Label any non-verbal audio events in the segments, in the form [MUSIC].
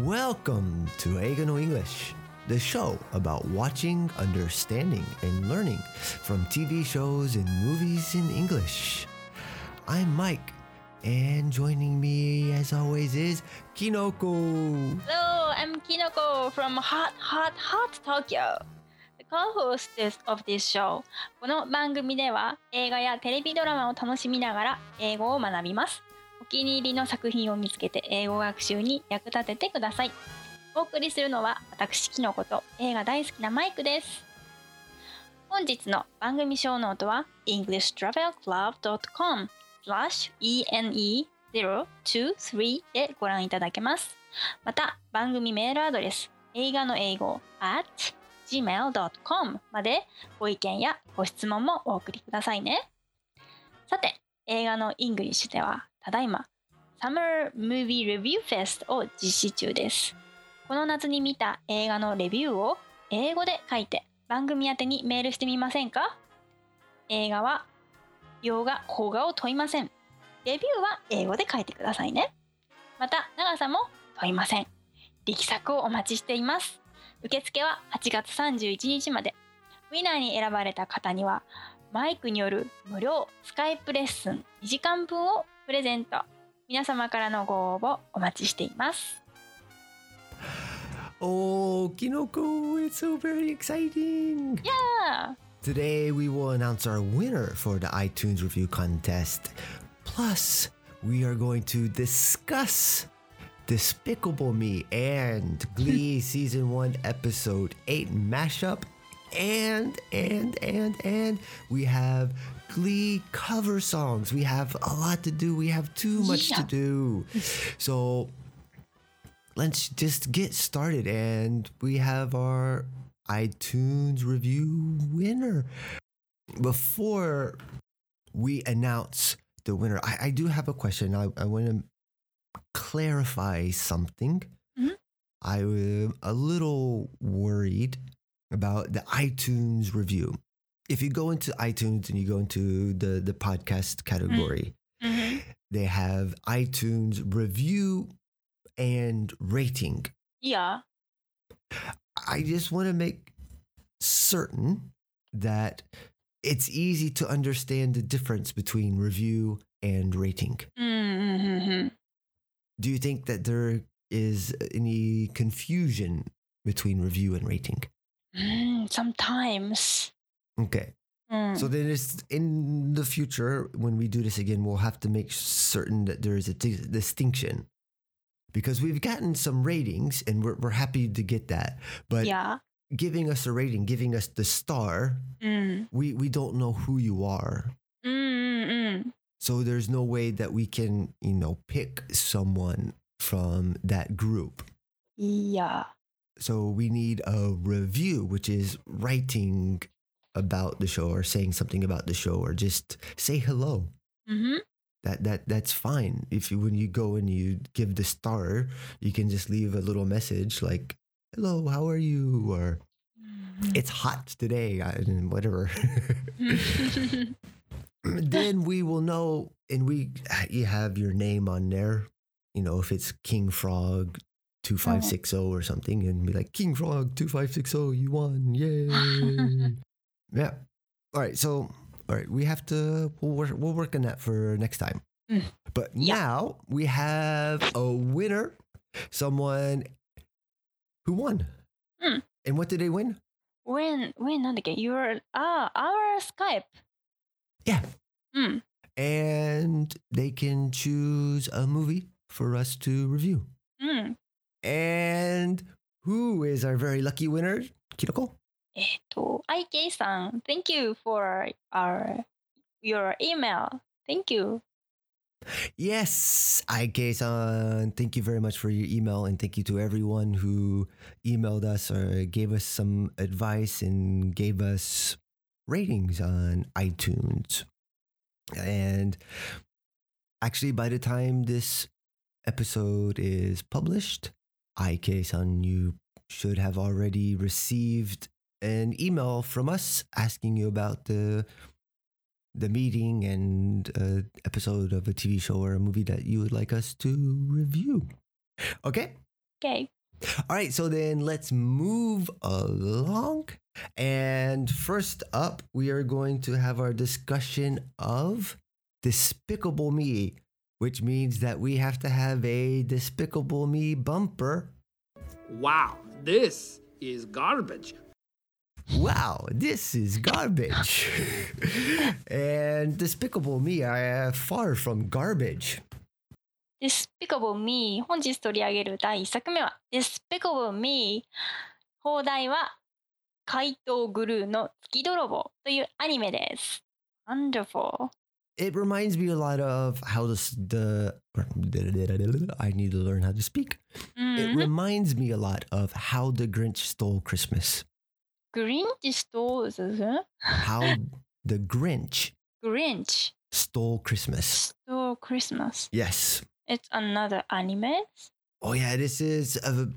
Welcome to Eiga no English, the show about watching, understanding, and learning from TV shows and movies in English. I'm Mike, and joining me as always is Kinoko. Hello, I'm Kinoko from Hot Hot Hot Tokyo. コホステス of this show この番組では映画やテレビドラマを楽しみながら英語を学びますお気に入りの作品を見つけて英語学習に役立ててください。お送りするのは私キノコと映画大好きなマイクです。本日の番組ショーノートは englishtravelclub.com slash ene023 でご覧いただけます。また番組メールアドレス映画の英語 at gmail.com までご意見やご質問もお送りくださいね。さて、映画のイングリッシュではただいま Summer Movie Review Fest を実施中です。この夏に見た映画のレビューを英語で書いて番組宛てにメールしてみませんか？映画は洋画、邦画を問いません。レビューは英語で書いてくださいね。また、長さも問いません。力作をお待ちしています。受付は8月31日まで。ウィナーに選ばれた方には、マイクによる無料スカイプレッスン2時間分をプレゼント。皆様からのご応募お待ちしています。 Oh, Kinoko, it's so very exciting! あ Today we will announce our winner for the iTunes review contest. Plus, we are going to discuss Despicable Me and Glee [LAUGHS] season 1 episode 8 mashup and and and and we have Cover songs. We have a lot to do. We have too much to do. [LAUGHS] So let's just get started and we have our iTunes review winner. Before we announce the winner, I, I do have a question. I, I want to clarify something. Mhm. I am a little worried about the iTunes review if you go into iTunes and you go into the the podcast category, mm-hmm. they have iTunes review and rating. Yeah. I just want to make certain that it's easy to understand the difference between review and rating. Mm-hmm. Do you think that there is any confusion between review and rating? Mm, sometimes. Okay. Mm. So then it's in the future when we do this again, we'll have to make certain that there is a t- distinction because we've gotten some ratings and we're, we're happy to get that. But yeah. giving us a rating, giving us the star, mm. we, we don't know who you are. Mm-mm. So there's no way that we can, you know, pick someone from that group. Yeah. So we need a review, which is writing about the show or saying something about the show or just say hello. Mm-hmm. うん。That that that's fine. If you when you go and you give the star, you can just leave a little message like, "Hello, how are you?" or mm-hmm. "It's hot today," and whatever. [LAUGHS] [LAUGHS] then we will know, and we you have your name on there. You know, if it's King Frog oh. two five six zero or something, and be like King Frog two five six zero, you won, yay! [LAUGHS] Yeah. All right. So, all right, we have to we'll work, we'll work on that for next time. Mm. But yeah. now we have a winner, someone who won. Mm. And what did they win? Win, win, not again? were ah our Skype. Yeah. Mm. And they can choose a movie for us to review. Mm. And who is our very lucky winner, Kinoko? えっと、IK さん、Thank you for our, your email. Thank you. Yes, IK-san. Thank you very much for your email, and thank you to everyone who emailed us or gave us some advice and gave us ratings on iTunes. And actually, by the time this episode is published, IK-san, you should have already received an email from us asking you about the the meeting and uh, episode of a TV show or a movie that you would like us to review. Okay, Okay. All right, so then let's move along. And first up, we are going to have our discussion of Despicable Me, which means that we have to have a Despicable Me bumper. Wow, this is garbage Wow, this is garbage. [LAUGHS] and Despicable Me are far from garbage. Despicable Me 本日取り上げる第1作目は Despicable Me 放題は怪盗グルーの月泥棒というアニメです。Wonderful. It reminds me a lot of how this, the I need to learn how to speak. う It ん、 reminds me a lot of how the Grinch stole Christmas. Grinch stole How [LAUGHS] the Grinch Grinch stole Christmas. Stole Christmas. Yes. It's another anime. Oh yeah, this is a,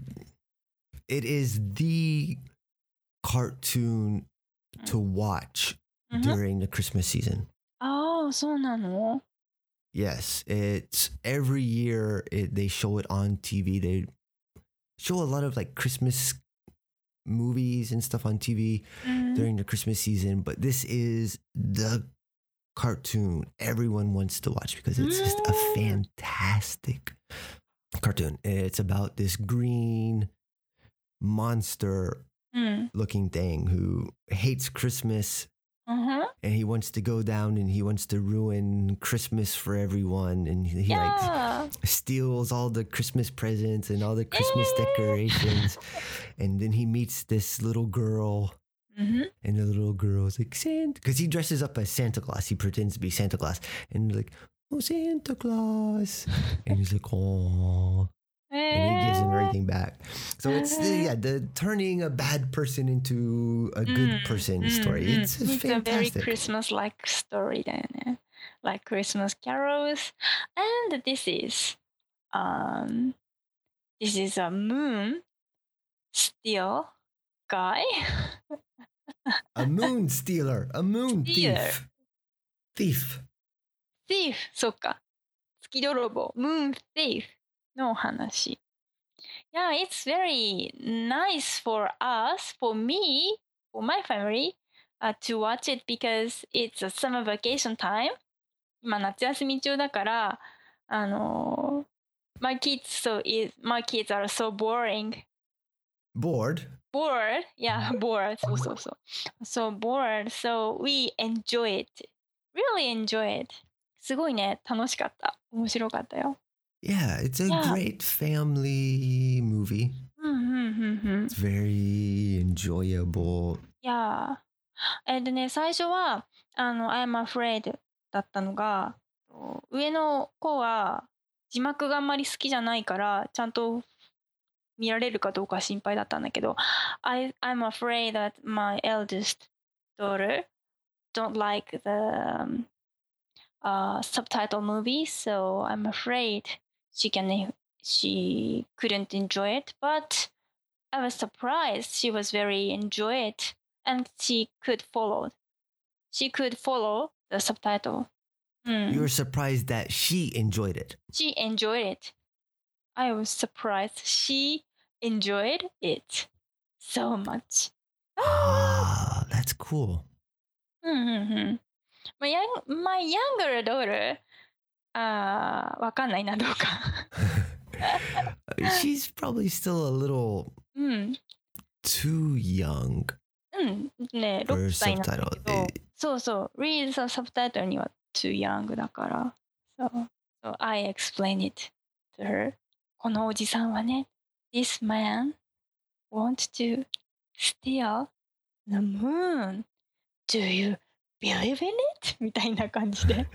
it is the cartoon mm. to watch mm-hmm. during the Christmas season. Oh, so no. Yes, it's every year it, they show it on TV. They show a lot of like Christmas movies and stuff on TV mm. Mm-hmm. during the Christmas season, but this is the cartoon everyone wants to watch because it's just a mm. fantastic cartoon. It's about this green monster mm. looking thing who hates Christmas uh-huh. And he wants to go down and he wants to ruin Christmas for everyone. And he, yeah. like steals all the Christmas presents and all the Christmas eh. decorations. [LAUGHS] and then he meets this little girl. Mm-hmm. And the little girl's like, Santa, because he dresses up as Santa Claus. He pretends to be Santa Claus. And like, oh, Santa Claus. [LAUGHS] and he's like, oh and he gives him えー everything back so it's the, yeah the turning a bad person into a good Mm, person mm, story mm. it's, It's a very fantastic Christmas-like story だよね。Like Christmas carols. And this is, um, this is a moon steal guy. a moon stealer a moon Stealer. thief thief thief そっか。月泥棒。moon thief のお話。Yeah, it's very nice for us, for me, for my family, uh, to watch it because it's a summer vacation time. 今夏休み中だから、あの my kids so is my kids are so boring. bored Bored, yeah, bored. そうそうそう。So bored, so we enjoy it. Really enjoy it. すごいね、楽しかった。面白かったよ。Yeah it's a Yeah. great family movie it's very enjoyable いやーえでね最初はあの「I'm afraid」だったのが上の子は字幕があんまり好きじゃないからちゃんと見られるかどうか心配だったんだけど「I, I'm afraid that my eldest daughter don't like the um, uh, subtitle movie so I'm afraid she can she couldn't enjoy it but i was surprised she was very enjoy it and she could follow. She could follow the subtitle. Mm. you were surprised that she enjoyed it. She enjoyed it. I was surprised she enjoyed it so much. Ah [GASPS] [GASPS] that's cool. Mm-hmm. my young my younger daughter あーわかんないなどうか。she's probably still a little うん。too young うん。ね for 6歳なんだけど。そうそう。read the subtitle には too young だから。そう。So I explain it to her. このおじさんはね、This man wants to steal the moon. Do you believe [LAUGHS] in it? みたいな感じで。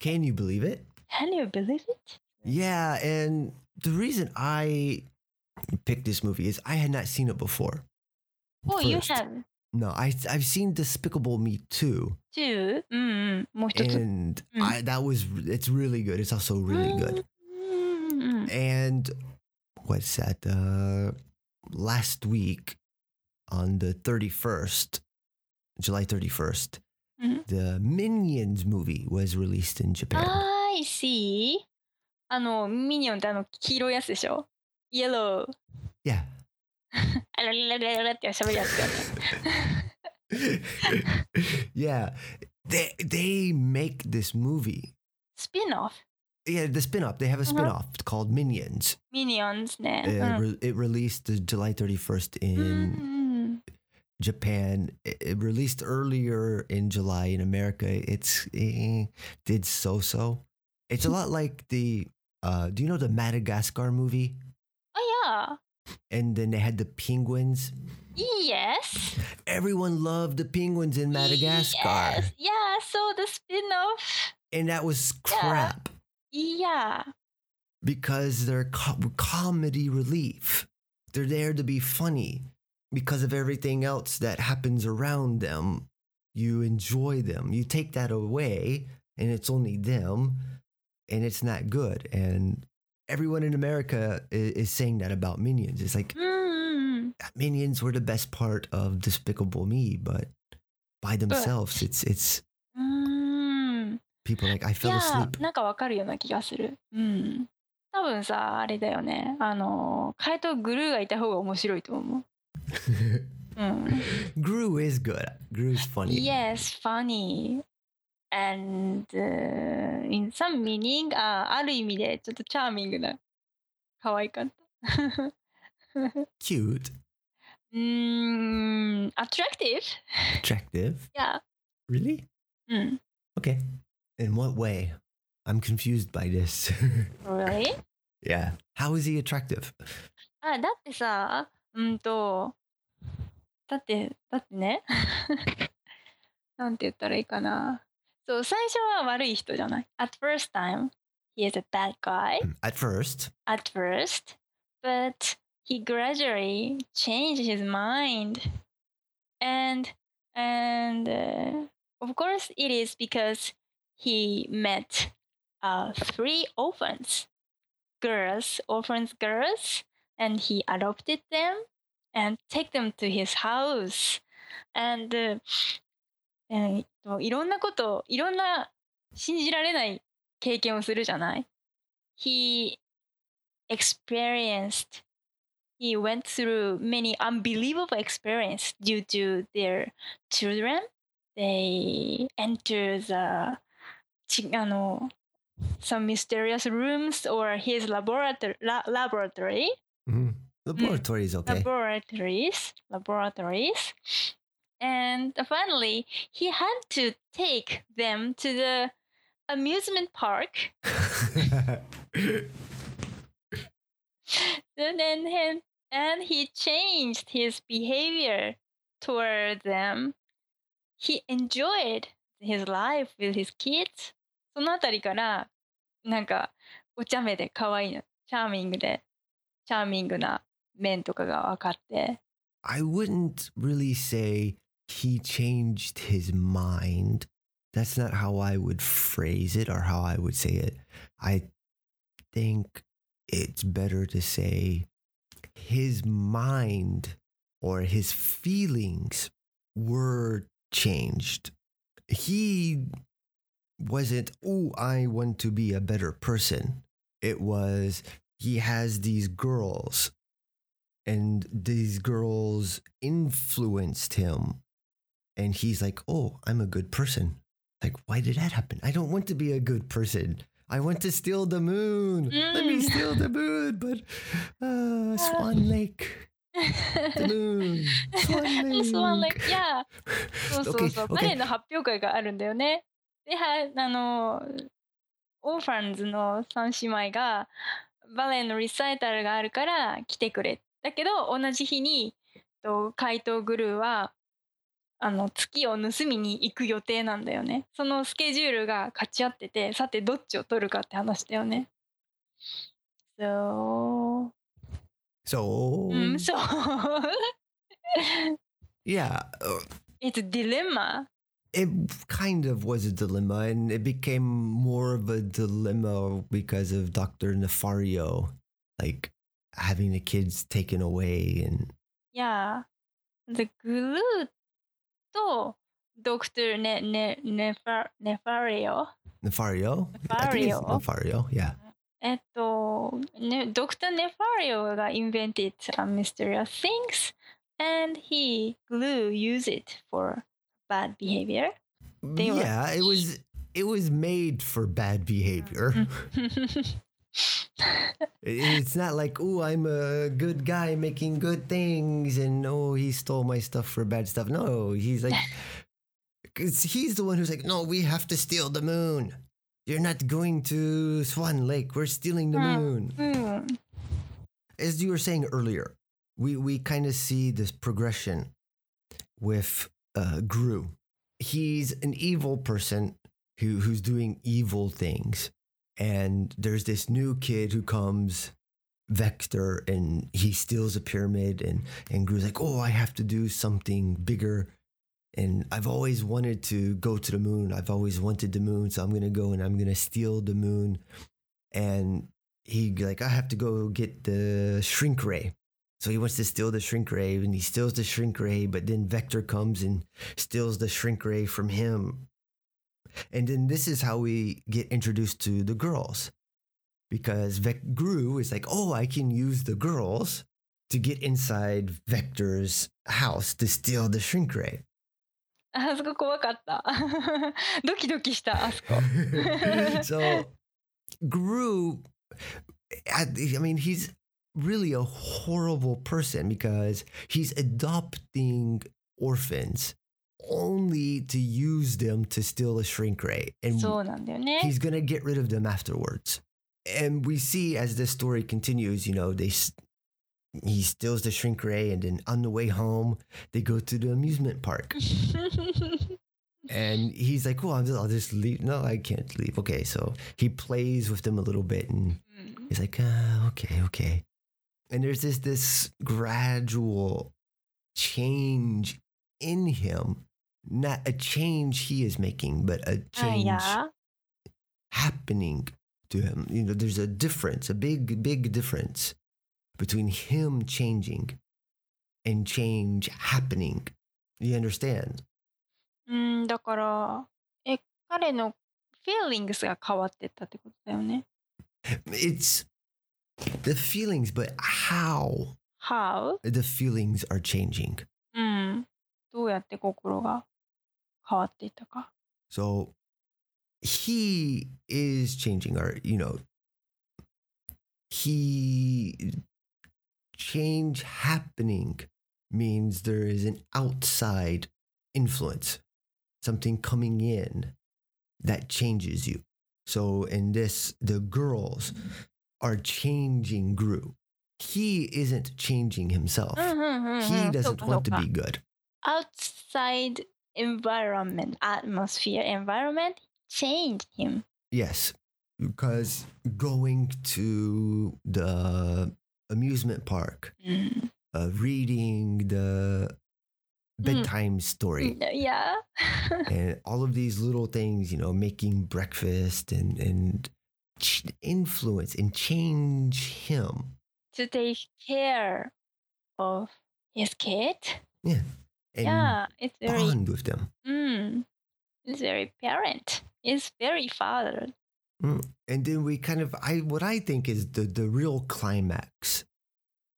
can [LAUGHS] you believe it Can you believe it? Yeah, and the reason I picked this movie is I had not seen it before. Oh, you First. have No, I I've seen Despicable Me too, two? うんうん。もう一つ。 and Mm. I that was it's really good. It's also really good. うんうんうん。 And what's that? Uh, last week on the thirty first, July thirty first, Mhm. the Minions movie was released in Japan. I see. あの、ミニオンってあの、黄色いやつでしょ イエロー。 Yeah. [LAUGHS] あらららららって喋るやつよね。 [LAUGHS] yeah. They they make this movie. スピンオフ。 Yeah, the spin-off. They have a spin-off called Minions. ミニオンズね。 Uh, うん re- it released July 31st う in ん Japan it released earlier in July in America. It's it did so so. It's a hmm. lot like the uh, do you know the Madagascar movie? Oh yeah. And then they had the penguins. Yes. Everyone loved the penguins in Madagascar. Yes. Yeah, so the spin-off. And that was crap. Yeah. yeah. Because they're co- comedy relief. They're there to be funny because of everything else that happens around them. You enjoy them. You take that away, and it's only them, and it's not good. And everyone in America is, is saying that about Minions. It's like うん。 Minions were the best part of Despicable Me, but by themselves, it's it's うん。 people like I い fell や asleep. なんかわかるような気がする。うん。多分さ、あれだよね。あの、怪盗グルーがいた方が面白いと思う。 うん。 [LAUGHS] Gru is good. Gru is funny. Yes, funny. And、uh, in some meaning, あある意味でちょっとチャーミングな。可愛かった。 Cute, [LAUGHS] うーん、attractive? attractive. [LAUGHS] Yeah. Really? うん。 Okay. In what way? I'm confused by this. Really? yeah. How is he attractive? あ、だってさ、 うんと、だって、だってね、なんて言ったらいいかな。そう、最初は悪い人じゃない。At [LAUGHS] first time, he is a bad guy. At first, At first, but he gradually changed his mind. And, and uh, of course, it is because he met uh, three orphans, girls, orphans girls, and he adopted them and take them to his house. And, uh, えーっといろんなこと、いろんな信じられない経験をするじゃない ?He experienced, he went through many unbelievable experience due to their children. They enter the ちあの some mysterious rooms or his laboratory, la- laboratory Mhm. laboratory is okay. laboratories laboratories and finally he had to take them to the amusement park [LAUGHS] and then him and he changed his behavior toward them he enjoyed his life with his kids そのあたりからなんかお茶目で可愛いのチャーミングで チャーミングな面とかが分かって I wouldn't really say he changed his mind. That's not how I would phrase it or how I would say it. I think it's better to say his mind or his feelings were changed. He wasn't, oh, I want to be a better person. It was, he has these girls and these girls influenced him and he's like oh i'm a good person like why did that happen i don't want to be a good person i want to steal the moon let me Mm. steal the moon but uh swan [LAUGHS] lake the moon swan lake ス[LAUGHS] ワンライク、いや、[LAUGHS] そうそうそう、 Okay, バレエ okay. の発表会があるんだよね。で、は、あの、オーファンズの3姉妹が、 バレエのリサイタルがあるから来てくれ。だけど、同じ日に、と怪盗グルーは、あの、月を盗みに行く予定なんだよね。そのスケジュールが勝ち合ってて、さてどっちを取るかって話だよね。そう。so うん、そう。yeah uh, It's a dilemma. it kind of was a dilemma and it became more of a dilemma because of dr nefario like having the kids taken away and いや、The グルーとドクターネネネファネファリオ nefario i think it's Nefario. nefario yeah えっと、ね、Dr. Nefario が invented a mysterious things and he glue use it for bad behavior. They were- yeah, it was it was made for bad behavior. [LAUGHS] [LAUGHS] It's not like, oh, I'm a good guy making good things, and oh, he stole my stuff for bad stuff. No, he's like, [LAUGHS] 'cause he's the one who's like, no, we have to steal the moon. You're not going to Swan Lake. We're stealing the Hmm. moon. As you were saying earlier, we we kind of see this progression with uh, Gru. He's an evil person who who's doing evil things, and there's this new kid who comes, Vector, and he steals a pyramid, and and Gru's like, oh, I have to do something bigger. And I've always wanted to go to the moon. I've always wanted the moon, so I'm gonna go and I'm gonna steal the moon. And he like, I have to go get the shrink ray. So he wants to steal the shrink ray and he steals the shrink ray, but then Vector comes and steals the shrink ray from him. And then this is how we get introduced to the girls. Because Vec- Gru is like, oh, I can use the girls to get inside Vector's house to steal the shrink ray. あそこ怖かった。ドキドキした、あそこ。 [LAUGHS] [LAUGHS] so Gru, I, I mean, he's really a horrible person because he's adopting orphans only to use them to steal a shrink ray. And he's going to get rid of them afterwards. And we see as this story continues, you know, they he steals the shrink ray and then on the way home, they go to the amusement park. [LAUGHS] and he's like, "Cool, i will just leave." No, I can't leave. Okay, so he plays with them a little bit, and mm. he's like, ah, "Okay, okay." And there's this this gradual change in him, not a change he is making, but a あ change いや happening to him. You know, there's a difference, a big, big difference between him changing and change happening. You understand? うん、だから、え、彼の feelings が変わってったってことだよね。 It's the feelings, but how How? the feelings are changing. うん。どうやって心が変わっていったか。 So he is changing, or, you know, he change happening means there is an outside influence, something coming in that changes you. So in this, the girls are changing Gru. He isn't changing himself. Mm-hmm, mm-hmm. He doesn't want to be good. Outside environment, atmosphere, environment changed him. Yes, because going to the amusement park, mm. uh, reading the mm. bedtime mm. story. Yeah. [LAUGHS] and all of these little things, you know, making breakfast and, and influence and change him. to take care of his kid. Yeah, and yeah, it's very bond with them. mm, it's very parent. It's very father. And then we kind of I what I think is the the real climax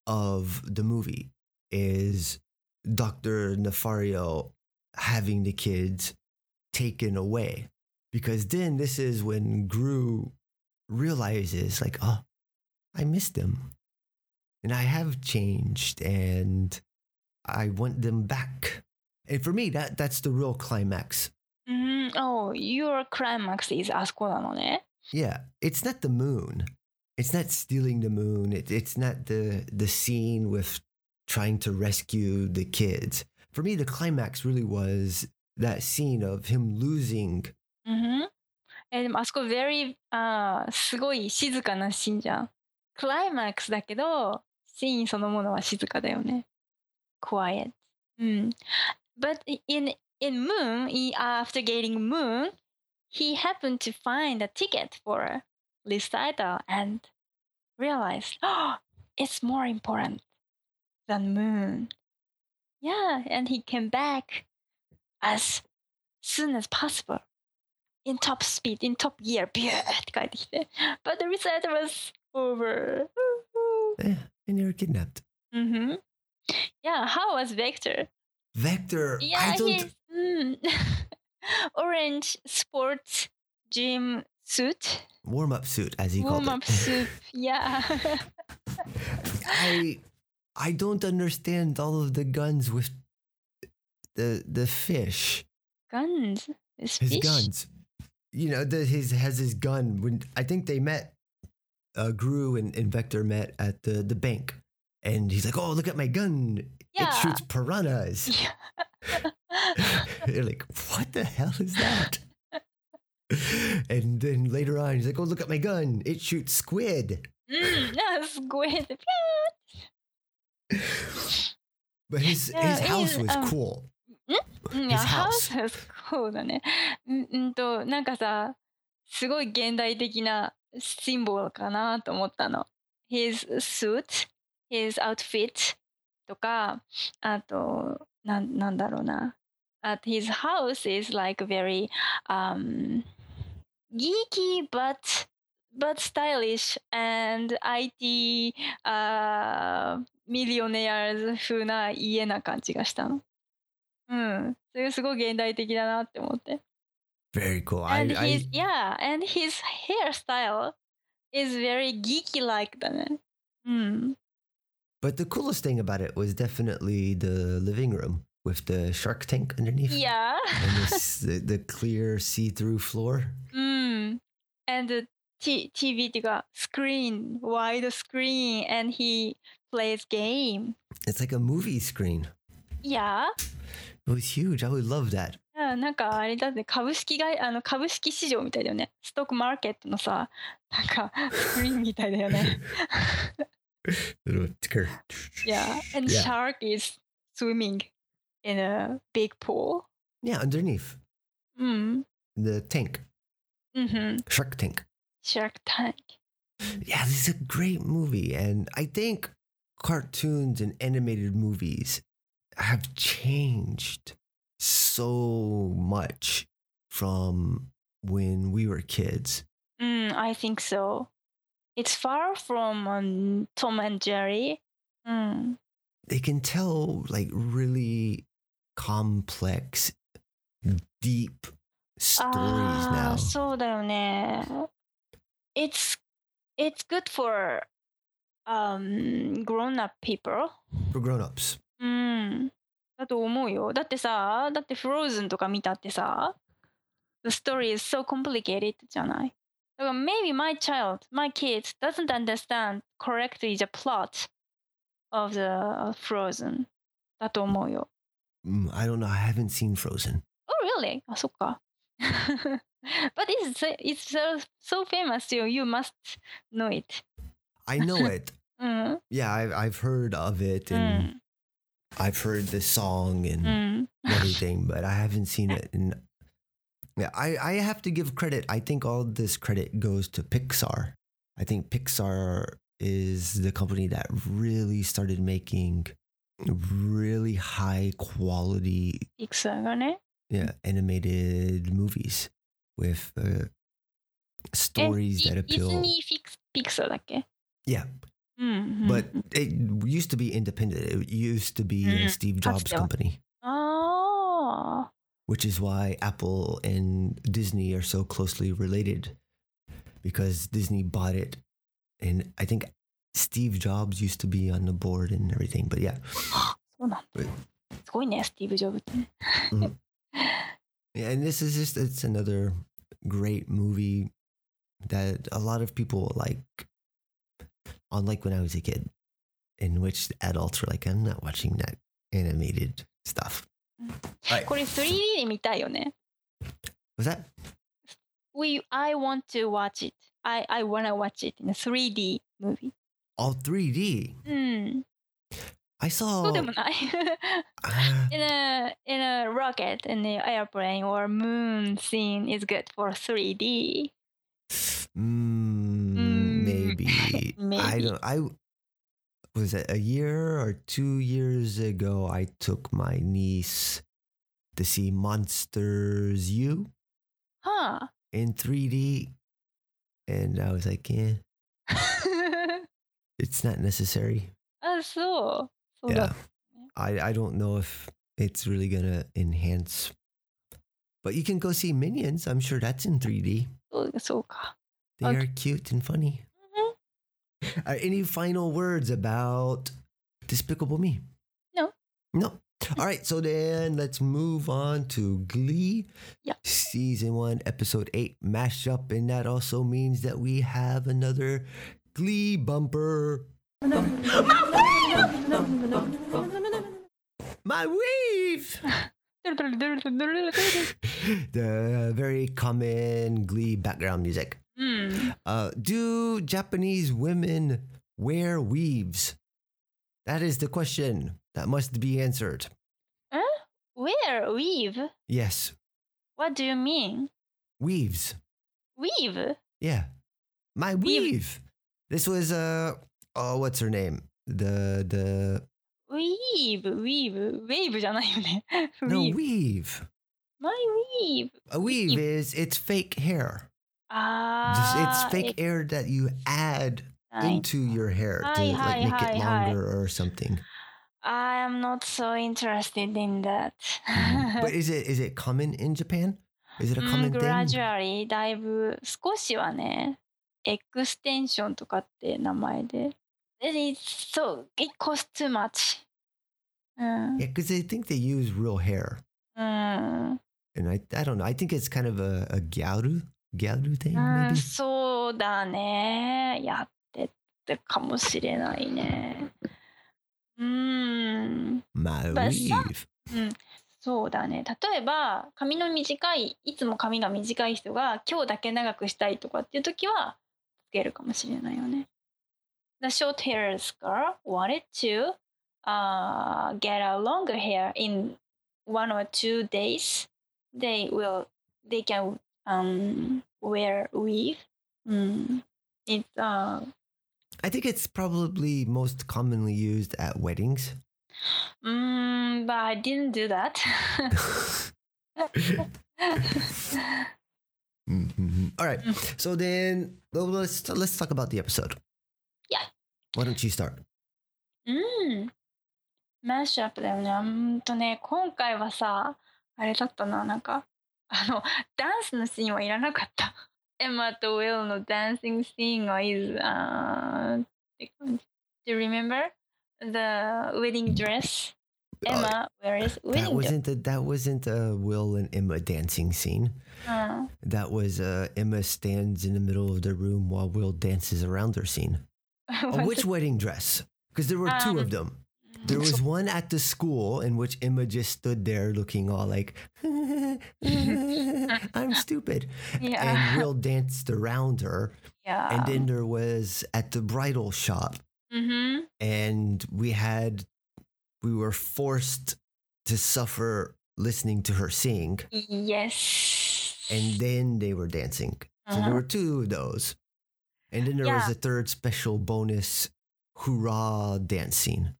of the movie is Dr. Nefario having the kids taken away. Because then this is when Gru realizes like, oh, I missed them. And I have changed and I want them back. And for me, that, that's the real climax. Mm-hmm. Oh, your climax is Asuko Yeah, it's not the moon. It's not stealing the moon. It, it's not the, the scene with trying to rescue the kids. For me, the climax really was that scene of him losing mm-hmm. んえでもあそこ very あーすごい静かなシーンじゃん。クライマックスだけど、シーンそのものは静かだよね。quiet. うん。But in in Moon, in, after getting Moon, he happened to find a ticket for recital and realized, oh, it's more important than Moon. Yeah, and he came back as soon as possible. in top speed, in top gear, [LAUGHS] But the reset was over. yeah, and you were kidnapped. Mm-hmm. Yeah, how was Vector? Vector. Yeah, I don't... Mm, [LAUGHS] orange sports gym suit. Warm up suit, as he Warm called it. Warm up suit. [LAUGHS] Yeah. I I don't understand all of the guns with the the fish. Guns. His, His guns you know, the, his has his gun. When I think they met, uh, Gru and, and Vector met at the the bank, and he's like, "Oh, look at my gun! Yeah. It shoots piranhas." [LAUGHS] Yeah. [LAUGHS] They're like, "What the hell is that?" [LAUGHS] and then later on, he's like, "Oh, look at my gun! It shoots squid." Mm, no, squid. but his yeah, his house was um, cool. Mm, mm his house. house was そうだね。うんんと、なんかさ、すごい現代的なシンボルかなと思ったの。His suit, his outfit とか、あと、ななんだろうな。At his house is like very um, geeky but but stylish and IT、uh, millionaires 風な家な感じがしたの。うん。それがすごい現代的だなって思って。 Very cool. I, And I his, yeah, and his hairstyle is very geeky like だね。うん。 but the coolest thing about it was definitely the living room with the shark tank underneath. いや And [LAUGHS] this, the, the clear see-through floor. うん。And T TV っていうか、スクリーン、ワイドスクリーン、and he plays game. It's like a movie screen. いや It was huge. I would love that. うんなんかあれだって株式があの株式市場みたいだよね。ストックマーケットのさ、なんかスクリーンみたいだよね。 Little [LAUGHS] ticker. Yeah, and Yeah. shark is swimming in a big pool. Yeah, underneath うん。 the tank, うんうん。 Shark Tank. Shark Tank. Yeah, this is a great movie, and I think cartoons and animated movies have changed so much from when we were kids. うん、I think so. It's far from um, Tom and Jerry. うん。 They can tell like really complex, deep stories あ now. ーそうだよね。It's, it's good for um, grown-up people. For grown-ups. うん。だと思うよ。だってさ、だってフローズンとか見たってさ、The story is so complicated じゃないだから maybe my child, my kid doesn't understand correctly the plot of the Frozen だと思うよ。 Mm, I don't know. I haven't seen Frozen. Oh really? あ、そっか。But [LAUGHS] it's, so- it's so, so famous, so you must know it. I know [LAUGHS] it. うん。 Yeah, I've, I've heard of it う and ん。 I've heard the song and mm. [LAUGHS] everything, but I haven't seen it. And I, I have to give credit. I think all this credit goes to Pixar. I think Pixar is the company that really started making really high quality yeah animated movies with uh, stories that appeal. Disney Pixar だっけ Yeah. うんうん。 but it used to be independent. It used to be a Mm, Steve Jobs gotcha. company. ああ。 which is why Apple and Disney are so closely related because Disney bought it. And I think Steve Jobs used to be on the board and everything. But yeah, [GASPS] そうなんだ。すごいね、スティーブ・ジョブってね。 [LAUGHS] yeah and this is just, it's another great movie that a lot of people like, unlike when I was a kid, in which adults were like, I'm not watching that animated stuff. Right. これ 3D で見たいよね。 Was that? We, I want to watch it. I, I wanna watch it in a 3D movie. All 3D. うん。 I saw. そ[LAUGHS] うで[LAUGHS] もない。 uh, in a in a rocket in the airplane or moon scene is good for 3D. Mm, Mm, maybe. Maybe. I don't. I was it a year or two years ago. I took my niece to see Monsters U. Huh. In 3D, and I was like, yeah, [LAUGHS] it's not necessary. Ah, so. so yeah. I I don't know if it's really gonna enhance. But you can go see Minions. I'm sure that's in 3D. Oh, so. They okay. are cute and funny. Uh, any final words about Despicable Me? No. No. All right, so then let's move on to Glee. Yeah. Season 1, episode 8, mashup. And that also means that we have another Glee bumper. My weave! [LAUGHS] [LAUGHS] the very common Glee background music. うん。 Uh, do Japanese women wear weaves? That is the question that must be answered. Where? Weave? Yes, What do you mean? weaves. Weave? Yeah, my Weave. weave. This was uh oh, what's her name? The the Weave? Weave? Wave じゃないよね。 no Weave. weave. My weave. A weave Weave. is it's fake hair. Just- あ it's fake hair that you add はい into your hair to Hi, like hi, make hi, it hi. longer or something. I am not so interested in that. Mhm. [LAUGHS] but is it is it common in Japan? Is it a うん common thing? gradually だいぶ少しはねエクステンションとかって名前で It is so it costs too much うん、 Yeah, because I think they use real hair. うん、 And I, I don't know. I think it's kind of a, a gyaru, gyaru thing, うん maybe. そうだねやってってかもしれないねうん、But some- weave. うん、そうだね例えば髪の短いいつも髪が短い人が今日だけ長くしたいとかっていう時はつけるかもしれないよね。The short hairs girl wanted to uh, get a longer hair in one or two days. They will they can um, wear weave. うん、It's uh, I think it's probably most commonly used at weddings. うん、but I didn't do that. [LAUGHS] Mhm. All right. Mm. [LAUGHS] So then well, let's let's talk about the episode. Yeah. Why don't you start? うん。マッシュアップだよね。うんとね、今回はさ、あれだったな、なんか、 あの、ダンスのシーンはいらなかった。エマとウィルのダンシングシーンは is, あーって感じ Do [LAUGHS] [LAUGHS] you remember the wedding dress? Uh, Emma, where is that wedding dress? wasn't a, that wasn't a Will and Emma dancing scene. うん。 That was uh, Emma stands in the middle of the room while Will dances around her scene. [LAUGHS] Oh, which wedding dress? Because there were two Um, of them. There was one at the school in which Emma just stood there looking all like, [LAUGHS] I'm stupid. Yeah. And Will danced around her. yeah. And then there was at the bridal shop, うん。and we had, we were forced to suffer listening to her sing. Yes. And then they were dancing. So there Uh-huh. were two of those. And then there was a third special bonus hoorah dance scene.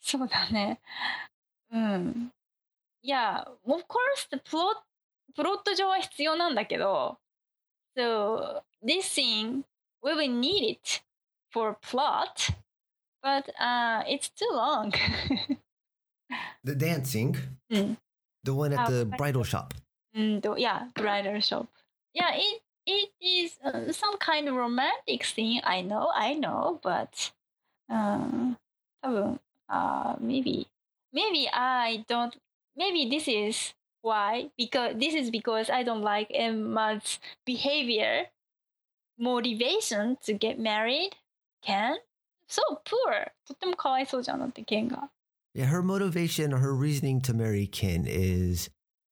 そうだね。うん。いや、of course, the plot, プロット上は必要なんだけど、so this scene, we will need it for plot, but uh, it's too long. The dancing, うん。the one at Oh, the bridal shop. うんと、yeah, bridal shop. Yeah, it, it is uh, some kind of romantic scene. I know, I know, but um, 多分 uh, maybe, maybe I don't, maybe this is why, because this is because I don't like Emma's behavior, motivation to get married. Ken? So poor. とってもかわいそうじゃん、だってケンが。 Yeah, her motivation or her reasoning to marry Ken is,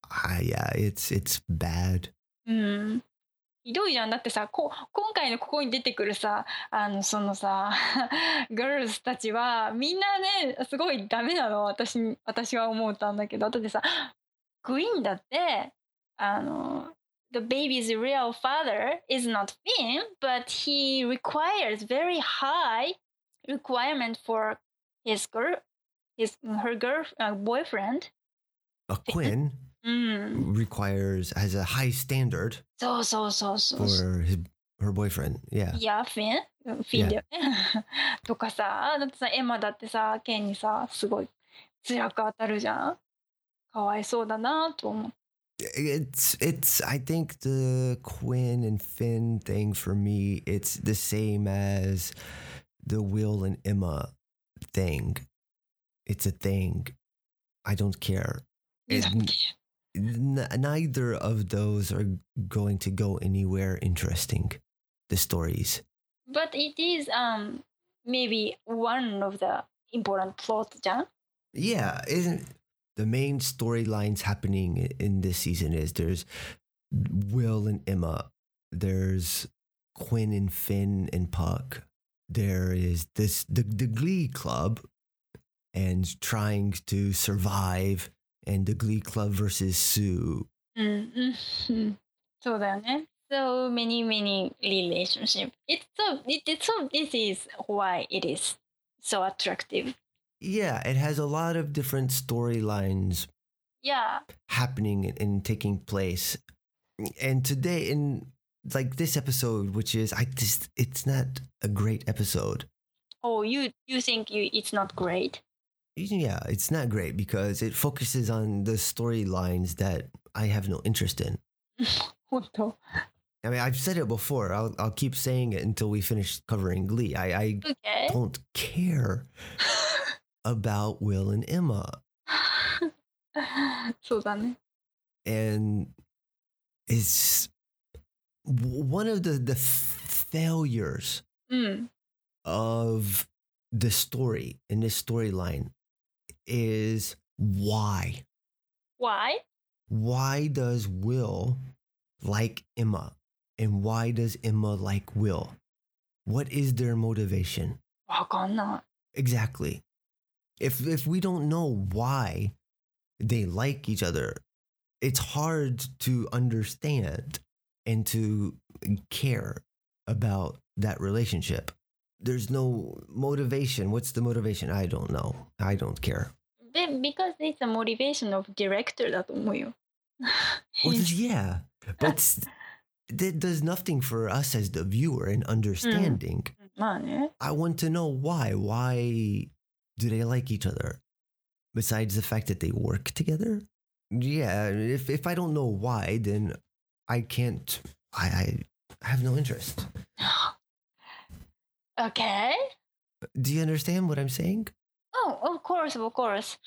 ah, yeah, it's it's bad. うん。 ひどいじゃん。だってさ、こ今回のここに出てくるさ、あの、そのさ、ガールズたちは、みんなね、すごいダメなの。私、私は思ったんだけど、だってさ、クイーンだって、あの、The baby's real father is not Finn, but he requires very high requirement for his girl, his her girl uh, boyfriend a Quinn うん。 requires has a high standard そうそうそうそう。 for his her boyfriend. Yeah. いや、フィンフ[LAUGHS] ィンだよね。とかさ、だってさ、エマだってさ、ケンにさ、すごい辛く当たるじゃん。かわいそうだなと思う。 It's it's I think the Quinn and Finn thing for me it's the same as the Will and Emma thing. It's a thing. I don't care. It- n- neither of those are going to go anywhere interesting. The stories, but it is um maybe one of the important plots, yeah Yeah, isn't the main storylines happening in this season is there's Will and Emma, there's Quinn and Finn and Puck, there is this the, the Glee Club, and trying to survive and the Glee Club versus Sue. Mm-hmm. So many, many relationship. It's so it, it's so this is why it is so attractive. Yeah, it has a lot of different storylines. Yeah. Happening and taking place. And today in like this episode, which is I just it's not a great episode. Oh, you you think you it's not great? yeah, it's not great because it focuses on the storylines that I have no interest in. [LAUGHS] what the? I mean, I've said it before. I'll, I'll keep saying it until we finish covering Glee. I, I okay. don't care [LAUGHS] about Will and Emma. [LAUGHS] and it's one of the, the failures mm. of the story in this storyline is why. Why? Why does Will like Emma? And why does Emma like Will? What is their motivation? Walk on not. Exactly. If if we don't know why they like each other, it's hard to understand and to care about that relationship there's no motivation what's the motivation i don't know i don't care い。で、because it's a motivation of director だと思うよ。 well, this- [LAUGHS] yeah but s- that does nothing for us as the viewer in understanding まあね。 I want to know why. Why do they like each other? Besides the fact that they work together? Yeah, if if I don't know why, then I can't I I have no interest. [GASPS] [GASPS] Okay? Do you understand what I'm saying? Oh, of course, of course.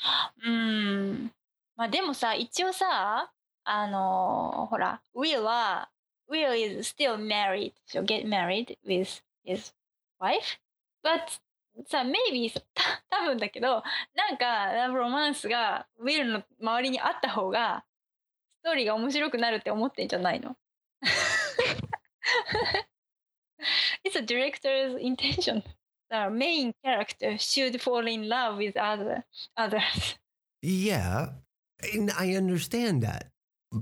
うーん。まあでもさ、一応さ、あのーほら、Will は、Will is still married, so get married with his wife. But さ、maybe さ、た多分だけど、なんか、ロマンスが Will の周りにあった方が、ストーリーが面白くなるって思ってんじゃないの It's a director's [LAUGHS] intention. The main character should fall in love with other others. Yeah, and I understand that.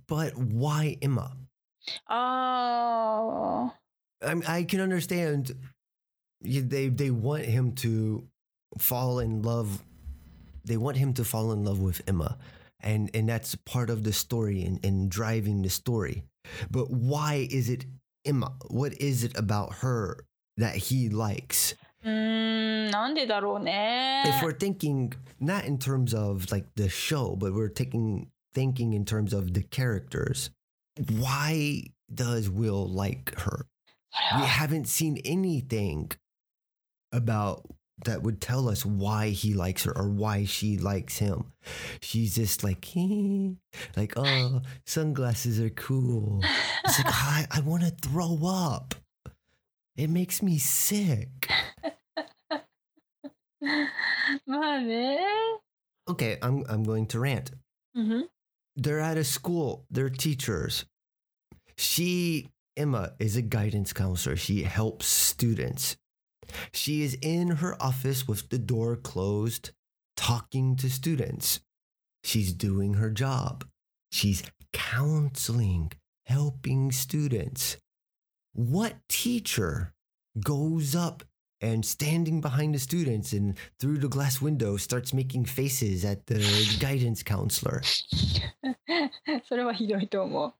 But why Emma? Oh, I mean, I can understand they they want him to fall in love. They want him to fall in love with Emma, and and that's part of the story and, and driving the story. But why is it Emma? What is it about her that he likes? うーん、なんでだろうね。 If we're thinking not in terms of like the show, but we're taking thinking in terms of the characters. Why does Will like her? それ we [SIGHS] は haven't seen anything about that would tell us why he likes her or why she likes him. She's just like, [LAUGHS] like, oh, sunglasses are cool. It's like, I, I want to throw up. It makes me sick. [LAUGHS] まあね。 Okay, I'm, I'm going to rant. うんふん They're at a school, they're teachers. She, Emma, is a guidance counselor. She helps students. She is in her office with the door closed, talking to students. She's doing her job. She's counseling, helping students. What teacher goes up and standing behind the students and through the glass window starts making faces at the guidance counselor. [LAUGHS] それはひどいと思う。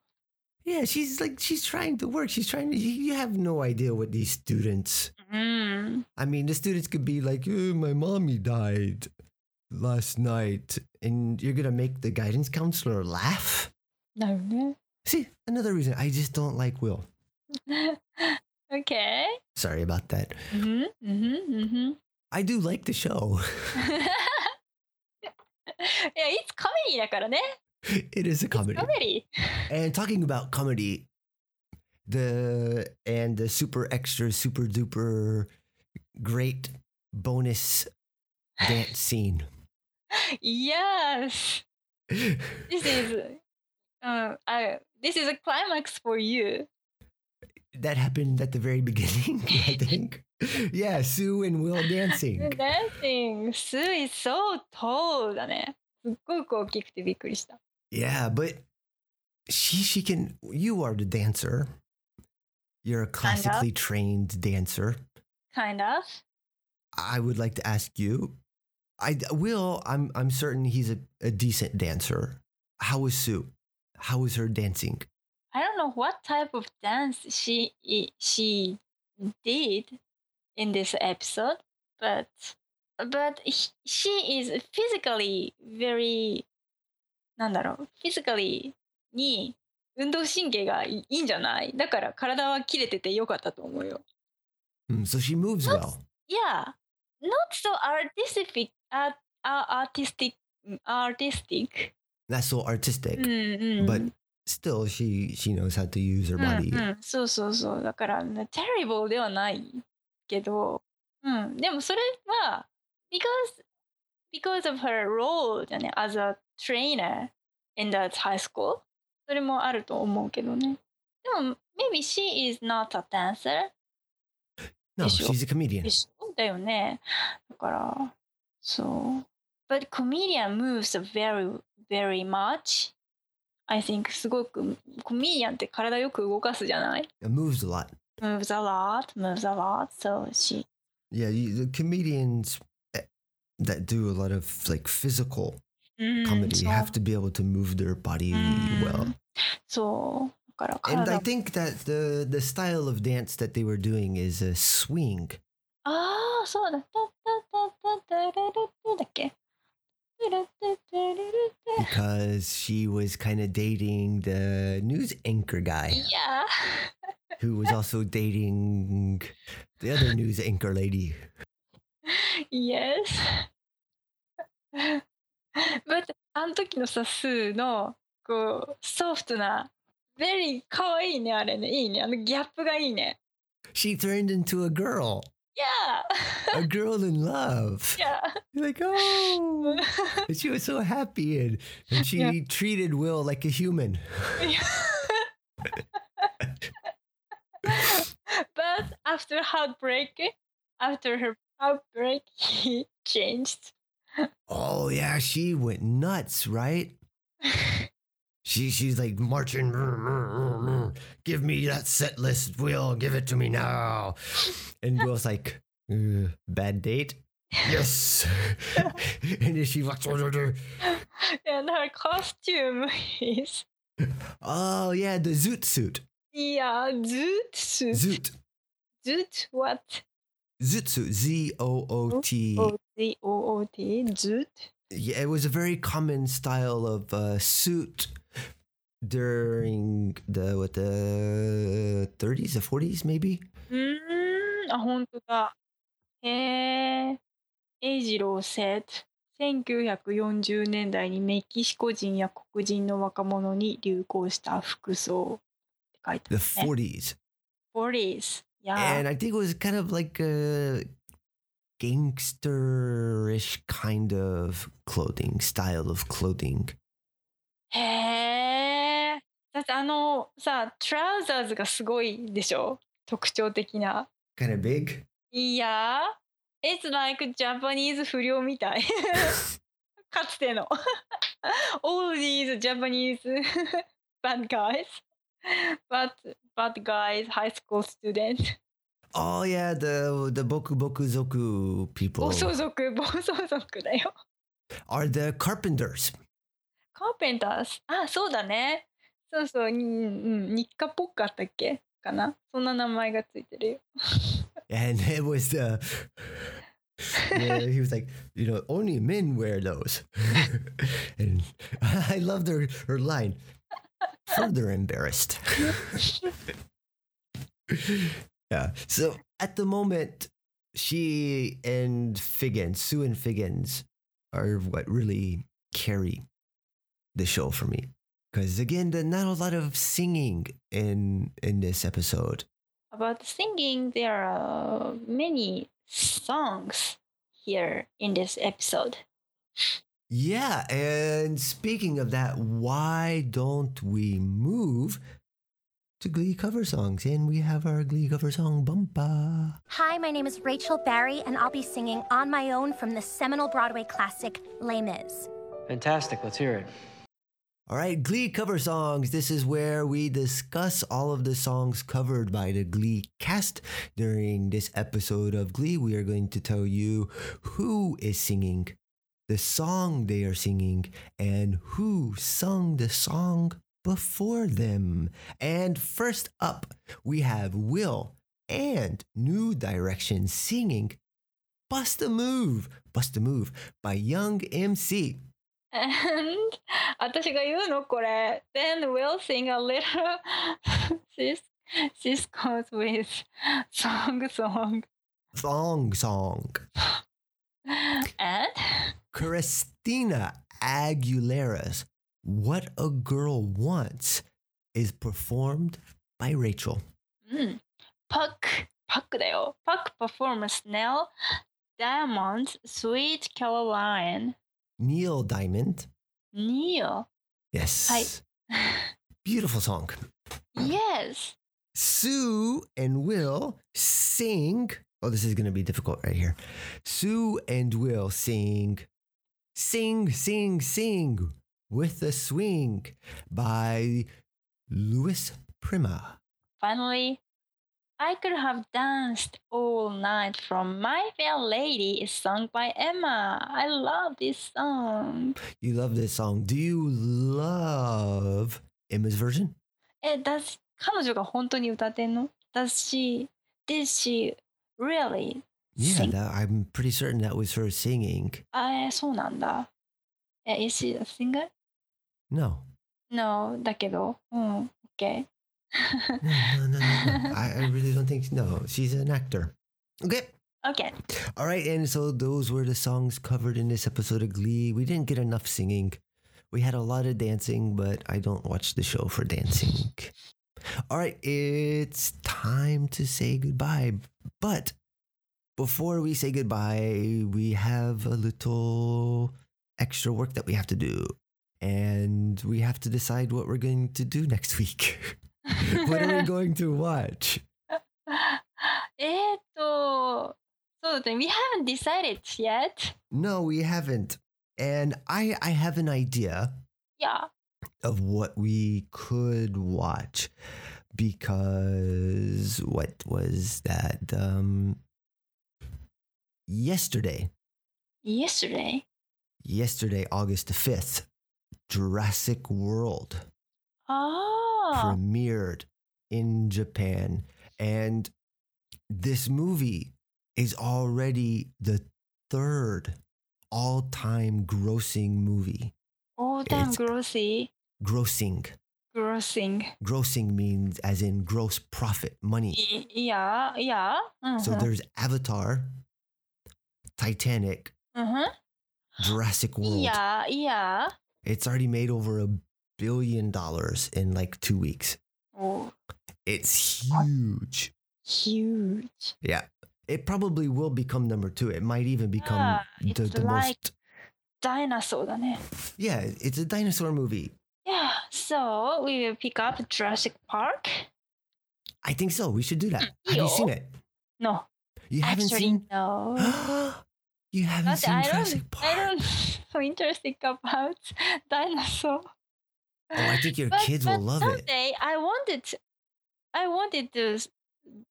Yeah, she's like she's trying to work. She's trying to. You you have no idea what these students. うん。 I mean, the students could be like, "Uh, "My mommy died last night," and you're gonna make the guidance counselor laugh. だよね。 See, another reason I just don't like Will. [LAUGHS] OK? Sorry about that. うんうんうん I do like the show. [LAUGHS] いや、いつカメディだからね。 it is a comedy. カメデ And talking about comedy, the and the super extra super duper great bonus dance scene. ィ。Yes! This is, うん、あ This is a climax for you. that happened at the very beginning, [LAUGHS] I think. [LAUGHS] Yeah, Sue and Will dancing. Dancing! Sue is so tall だね。すっごく大きくてびっくりした。 Yeah, but she she can you are the dancer. You're a classically trained dancer. Kind of. I would like to ask you. I will. I'm. I'm certain he's a, a decent dancer. How is Sue? How is her dancing? I don't know what type of dance she she did in this episode, but but she is physically very なんだろう physically に運動神経がいいいんじゃないだから体は切れててよかったと思うよ。Hmm, so she moves well. Yeah, not so artistic, art, artistic, artistic. Not so artistic, うんうん。but still, she she knows how to use her body. うんうん、そうそうそうだから、ね、terrible ではないけど、うん、でもそれは because because of her role じゃね as a trainer in that high school それもあると思うけどねでも maybe she is not a dancer No, she's a comedian. だよねだからそう but comedian moves very very much I think すごくコメディアンって体よく動かすじゃない It moves a lot. moves a lot, moves a lot. So she, Yeah, you, the comedians eh, that do a lot of like physical うん、 comedy そう have to be able to move their body うん well. そうだから And 体 I think that the the style of dance that they were doing is a swing. ああそうだタッタッタッタッタルルルだっけルルルルルルル because she was kind of dating the news anchor guy いや who was also dating the other news anchor lady. Yes [LAUGHS] But あの時のさスーのこうソフトな very 可愛いねあれねいいねあのギャップがいいね She turned into a girl, Yeah [LAUGHS] a girl in love. Yeah You're like, oh, [LAUGHS] and she was so happy, and, and she Yeah. treated Will like a human. but after heartbreak, after her outbreak, he changed. Oh yeah, she went nuts, right? [LAUGHS] She she's like marching. "Brr, brr, brr, brr. Give me that set list, Will. Give it to me now. And Will's like, "Uh, bad date. Yes. [LAUGHS] and then she walks. and her costume [LAUGHS] is Oh yeah, the zoot suit. yeah, zoot suit. Zoot. Zoot what? Zoot suit. Z O O T. Z O O T. Zoot. Yeah, it was a very common style of uh, suit during the what the 30s or 40s maybe. うーん、あ、本当だ。へえ。英二郎 said 1940年代にメキシコ人や黒人の若者に流行した服装って書いて The ますね。40s. 40s. Yeah. And I think it was kind of like a gangsterish kind of clothing, style of clothing. へえ。だってあのさ、トラウザーズがすごいでしょ特徴的な。Kind of big. いや、It's like Japanese 不良みたい。かつての。All these Japanese bad guys. But bad guys, high school students. Oh yeah, the the Boku Boku Zoku people 暴走族暴[LAUGHS] 走族だよ are the carpenters. カーペンターズあそうだねそうそううんうん日課っぽかったっけかなそんな名前がついてるよ And it [LAUGHS] was the yeah, he was like, you know, only men wear those. [LAUGHS] and I loved her her line. Further embarrassed. yeah. So at the moment, she and Figgins, Sue and Figgins, are what really carry the show for me. Because again, there's not a lot of singing in in this episode. About singing there are uh, many songs here in this episode Yeah, and speaking of that, why don't we move to Glee cover songs? And we have our Glee cover song bumpa. Hi, my name is Rachel Berry, and I'll be singing On My Own from the seminal Broadway classic Les Mis. Fantastic. Let's hear it. All right, Glee cover songs. This is where we discuss all of the songs covered by the Glee cast. During this episode of Glee, we are going to tell you who is singing, the song they are singing, and who sung the song before them. And first up, we have Will and New Direction singing Bust a Move, Bust a Move by Young MC. and [LAUGHS] 私が言うのこれ then we'll sing a little sis [LAUGHS] sis goes with song song Thong song. [LAUGHS] and Christina Aguilera's what a Girl Wants is performed by Rachel. Mm. Puck, Puckdale, Puck performs Nell Diamond's Sweet Caroline. Neil Diamond. Neil. Yes. I- [LAUGHS] Beautiful song. Yes. Sue and Will sing. Oh, this is going to be difficult right here. Sue and Will sing, sing, sing, sing with a Swing by Louis Prima. finally I could have danced all night from My Fair Lady is sung by Emma. I love this song. You love this song. Do you love Emma's version? え、does 彼女が本当に歌ってんの Does she, did she really Yeah, sing? that, I'm pretty certain that was her singing. あ、えーそうなんだ。え、is she a singer? No. No, だけど、うん、OK。 [LAUGHS] No, no, no, no. no. I, I really don't think no. She's an actor. Okay. OK。 All right, and so those were the songs covered in this episode of Glee. We didn't get enough singing. We had a lot of dancing, but I don't watch the show for dancing. All right, it's time to say goodbye. But before we say goodbye, we have a little extra work that we have to do. And we have to decide what we're going to do next week. [LAUGHS] what are we going to watch? [LAUGHS] えーっと、そうだね。We haven't decided yet. No, we haven't. And I I have an idea Yeah. of what we could watch because what was that um yesterday Yesterday. yesterday august the 5th Jurassic World oh. premiered in Japan. And this movie is already the third all time grossing movie. All time Grossing, Grossing. Grossing. Grossing means as in gross profit, money. Yeah, yeah. Uh-huh. So there's Avatar, Titanic, uh-huh. Jurassic World. Yeah, yeah. It's already made over a billion dollars in like two weeks. Oh. It's huge. Huge. Yeah. It probably will become number two. It might even become yeah, the, the like most. Dinosaur. Yeah, it's a dinosaur movie. Yeah, so we will pick up Jurassic Park. I think so. We should do that. Mm, Have you seen it? No. You haven't Actually, seen? No. [GASPS] [GASPS] you haven't だって seen I jurassic don't, park I don't [LAUGHS] so interested about [LAUGHS] dinosaur. oh i think your But, kids but will love it someday I wanted, I wanted to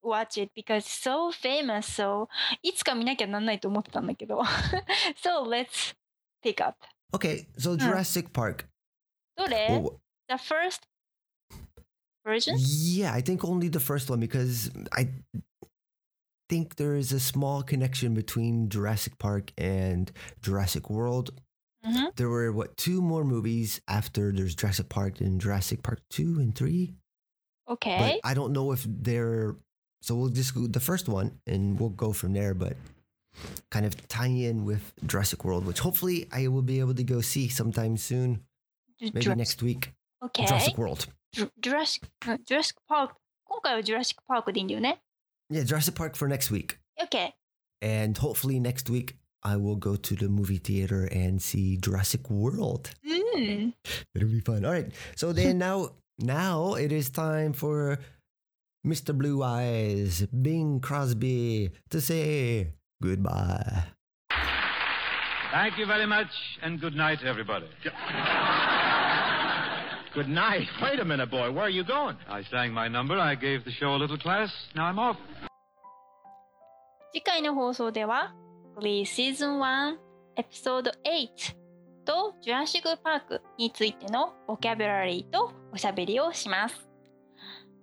watch it because it's so famous. So いつか見なきゃなんないと思ってたんだけど。so [LAUGHS] let's pick up. Okay, so Jurassic Park. どれ Well, The first version? yeah, I think only the first one because I think there is a small connection between Jurassic Park and Jurassic World. Mhm. There were what two more movies after there's Jurassic Park and Jurassic Park 2 and 3. Okay. But I don't know if they're so we'll just go the first one and we'll go from there, but kind of tie in with Jurassic World, which hopefully I will be able to go see sometime soon, maybe Jurassic- next week. Okay. Jurassic World. ジュジュラシック、ジュラシックパーク。今回はジュラシックパークでいいんだよね。 yeah, Jurassic Park for next week. Okay. And hopefully next week I will go to the movie theater and see Jurassic World. Mm. うん。It'll be fun. All right. So then [LAUGHS] now now it is time for Mr. Blue Eyes, Bing Crosby to say goodbye. Thank you very much, and good night, everybody. [LAUGHS] Good night. Wait a minute, boy. Where are you going? I sang my number, I gave the show a little class, now I'm off. 次回の放送では、Glee Season 1 Episode 8とジュラシックパークについてのボキャブラリーとおしゃべりをします。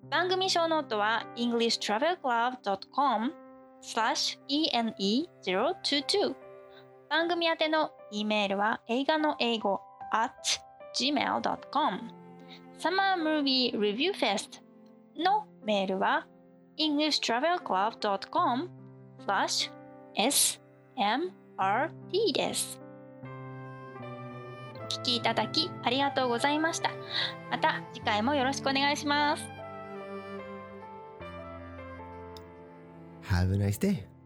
番組小ノートは englishtravelclub.com ene022 番組宛ての E メールは映画の英語 at gmail.com サマームービーレビューフェストのメールは englishtravelclub.com slash smrt です。お聞きいただきありがとうございました。また次回もよろしくお願いします。Have a nice day!